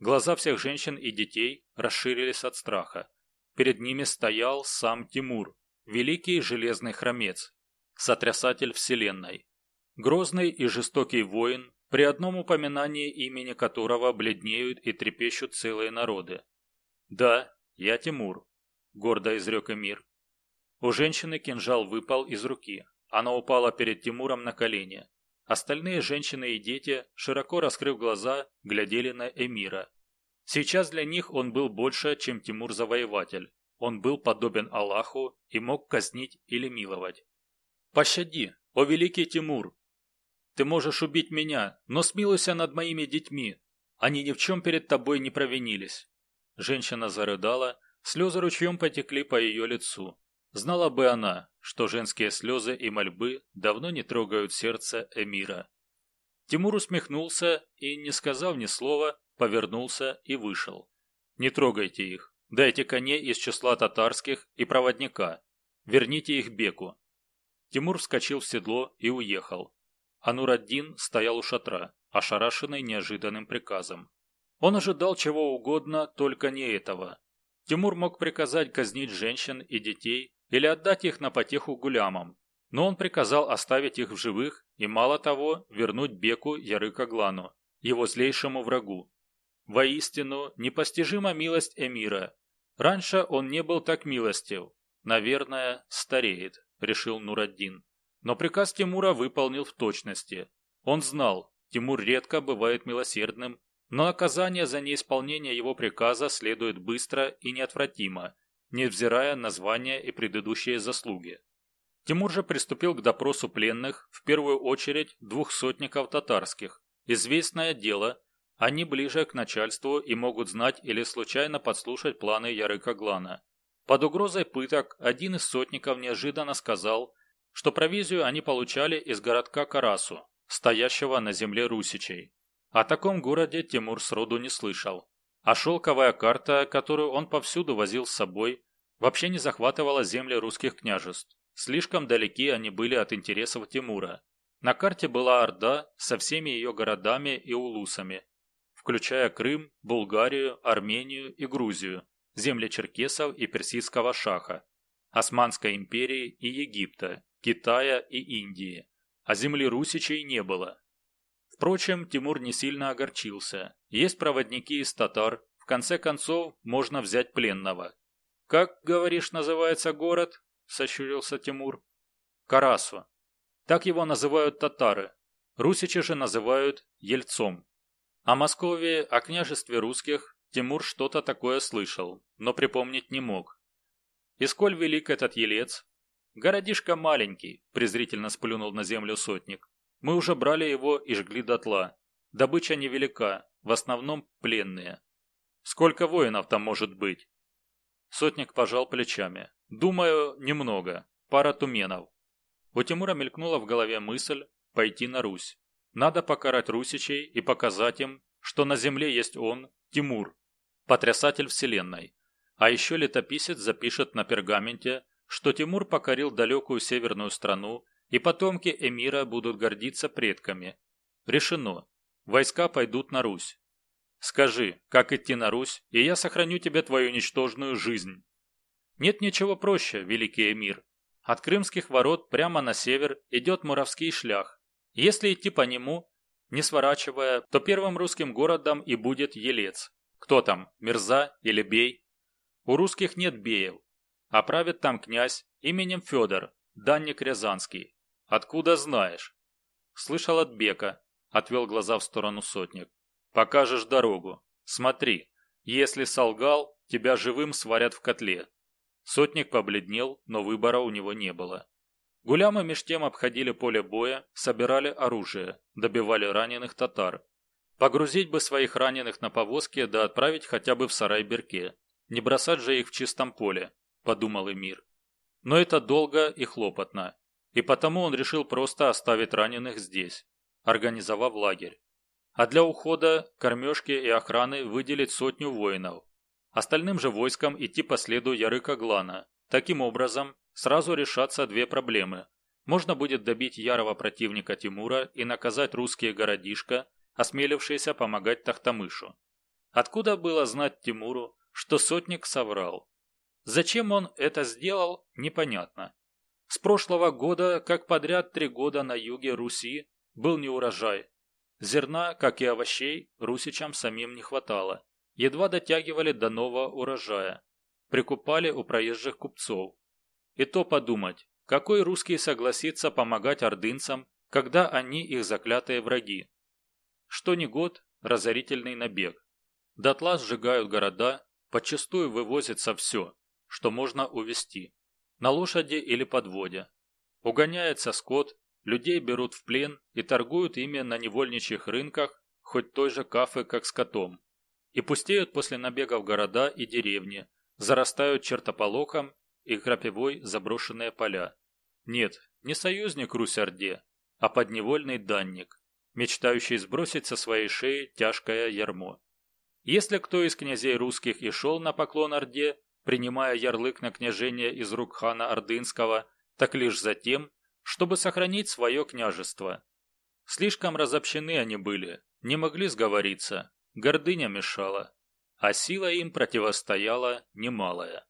Глаза всех женщин и детей расширились от страха. Перед ними стоял сам Тимур, великий железный хромец, сотрясатель вселенной. Грозный и жестокий воин, при одном упоминании имени которого бледнеют и трепещут целые народы. «Да, я Тимур», — гордо изрек Эмир. У женщины кинжал выпал из руки. Она упала перед Тимуром на колени. Остальные женщины и дети, широко раскрыв глаза, глядели на Эмира. Сейчас для них он был больше, чем Тимур-завоеватель. Он был подобен Аллаху и мог казнить или миловать. «Пощади, о великий Тимур! Ты можешь убить меня, но смилуйся над моими детьми. Они ни в чем перед тобой не провинились». Женщина зарыдала, слезы ручьем потекли по ее лицу. Знала бы она, что женские слезы и мольбы давно не трогают сердце Эмира. Тимур усмехнулся и, не сказав ни слова, повернулся и вышел. «Не трогайте их. Дайте коней из числа татарских и проводника. Верните их Беку». Тимур вскочил в седло и уехал. Анураддин стоял у шатра, ошарашенный неожиданным приказом. Он ожидал чего угодно, только не этого. Тимур мог приказать казнить женщин и детей или отдать их на потеху гулямам, но он приказал оставить их в живых и, мало того, вернуть Беку Ярык-Аглану, его злейшему врагу. Воистину, непостижима милость Эмира. Раньше он не был так милостив. Наверное, стареет, решил Нураддин. Но приказ Тимура выполнил в точности. Он знал, Тимур редко бывает милосердным, но наказание за неисполнение его приказа следует быстро и неотвратимо, невзирая на звания и предыдущие заслуги. Тимур же приступил к допросу пленных, в первую очередь двух сотников татарских. Известное дело, они ближе к начальству и могут знать или случайно подслушать планы Ярыка Глана. Под угрозой пыток один из сотников неожиданно сказал, что провизию они получали из городка Карасу, стоящего на земле русичей. О таком городе Тимур сроду не слышал. А шелковая карта, которую он повсюду возил с собой, вообще не захватывала земли русских княжеств. Слишком далеки они были от интересов Тимура. На карте была Орда со всеми ее городами и улусами, включая Крым, Булгарию, Армению и Грузию, земли черкесов и персидского шаха, Османской империи и Египта, Китая и Индии. А земли русичей не было. Впрочем, Тимур не сильно огорчился. Есть проводники из татар, в конце концов можно взять пленного. «Как, говоришь, называется город?» – сощурился Тимур. «Карасу. Так его называют татары. Русичи же называют Ельцом. О Москве, о княжестве русских Тимур что-то такое слышал, но припомнить не мог. И сколь велик этот Елец? Городишко маленький, презрительно сплюнул на землю сотник. Мы уже брали его и жгли дотла. Добыча невелика, в основном пленные. Сколько воинов там может быть? Сотник пожал плечами. Думаю, немного. Пара туменов. У Тимура мелькнула в голове мысль пойти на Русь. Надо покарать русичей и показать им, что на земле есть он, Тимур, потрясатель вселенной. А еще летописец запишет на пергаменте, что Тимур покорил далекую северную страну и потомки эмира будут гордиться предками. Решено. Войска пойдут на Русь. Скажи, как идти на Русь, и я сохраню тебе твою ничтожную жизнь. Нет ничего проще, великий эмир. От крымских ворот прямо на север идет Муравский шлях. Если идти по нему, не сворачивая, то первым русским городом и будет Елец. Кто там, Мирза или Бей? У русских нет беев, а правит там князь именем Федор, данник Рязанский. «Откуда знаешь?» «Слышал от Бека», — отвел глаза в сторону сотник. «Покажешь дорогу. Смотри, если солгал, тебя живым сварят в котле». Сотник побледнел, но выбора у него не было. Гулямы меж тем обходили поле боя, собирали оружие, добивали раненых татар. Погрузить бы своих раненых на повозки да отправить хотя бы в сарай-берке. Не бросать же их в чистом поле, подумал Эмир. Но это долго и хлопотно, и потому он решил просто оставить раненых здесь, организовав лагерь. А для ухода, кормежки и охраны выделить сотню воинов. Остальным же войскам идти по следу Ярыка Глана. Таким образом, сразу решатся две проблемы. Можно будет добить ярого противника Тимура и наказать русские городишко, осмелившиеся помогать Тахтамышу. Откуда было знать Тимуру, что сотник соврал? Зачем он это сделал, непонятно. С прошлого года, как подряд три года на юге Руси, был неурожай. Зерна, как и овощей, русичам самим не хватало. Едва дотягивали до нового урожая. Прикупали у проезжих купцов. И то подумать, какой русский согласится помогать ордынцам, когда они их заклятые враги? Что ни год – разорительный набег. Дотла сжигают города, подчастую вывозится все, что можно увезти. На лошади или подводе. Угоняется скот, людей берут в плен и торгуют ими на невольничьих рынках, хоть той же кафе, как скотом. И пустеют после набегов города и деревни, зарастают чертополохом и крапивой заброшенные поля. Нет, не союзник Русь-Орде, а подневольный данник, мечтающий сбросить со своей шеи тяжкое ярмо. Если кто из князей русских и шел на поклон Орде, принимая ярлык на княжение из рук хана Ордынского, так лишь за тем, чтобы сохранить свое княжество. Слишком разобщены они были, не могли сговориться, гордыня мешала, а сила им противостояла немалая.